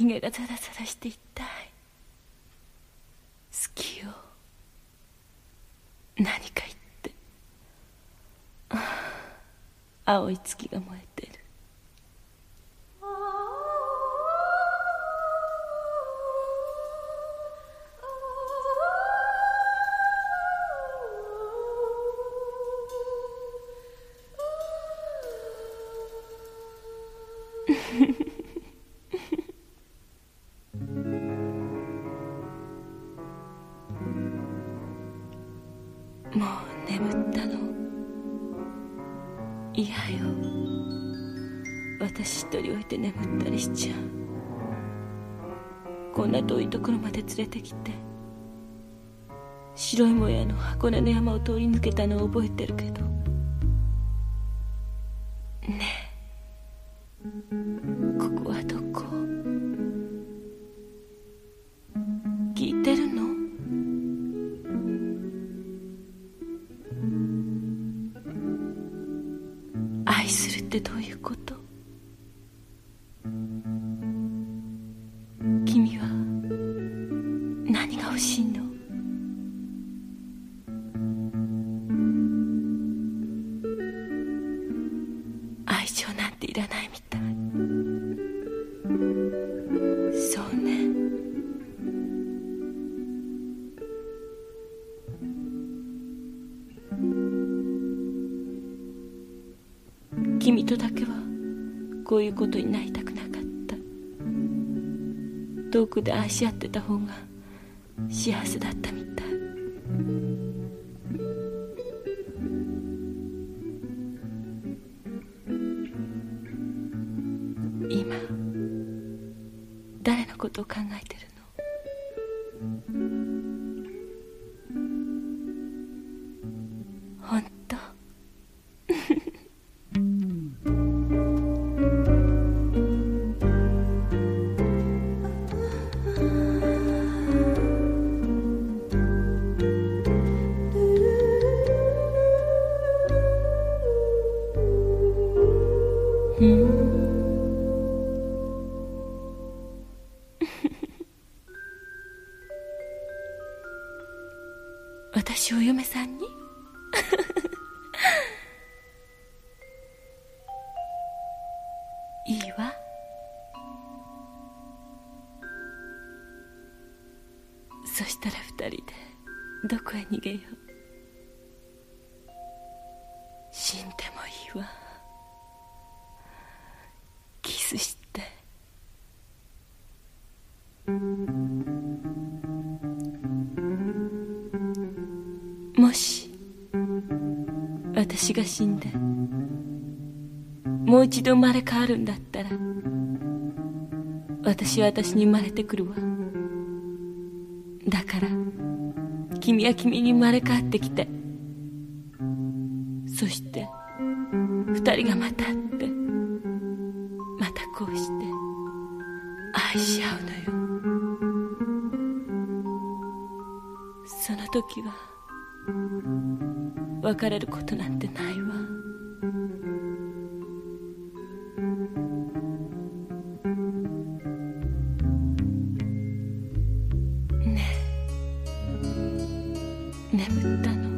ひげがザラザラして痛い。好きよ。何か言って。青い月が燃えてる。もう眠ったの。いやよ。私一人置いて眠ったりしちゃう。こんな遠いところまで連れてきて。白いもやの箱根の山を通り抜けたのを覚えてるけど。ってどういうこと？君は何が欲しいの？愛情なんていらないみたい。君とだけはこういうことになりたくなかった。遠くで愛し合ってた方が幸せだったみたい。今誰のことを考えてるの？本私をお嫁さんに？いいわ。そしたら二人でどこへ逃げよう。死んでもいいわ。もし私が死んでもう一度生まれ変わるんだったら私は私に生まれてくるわ。だから君は君に生まれ変わってきてそして二人がまた会ってまたこうして愛し合うのよ。その時は別れることなんてないわ。ねえ。眠ったの？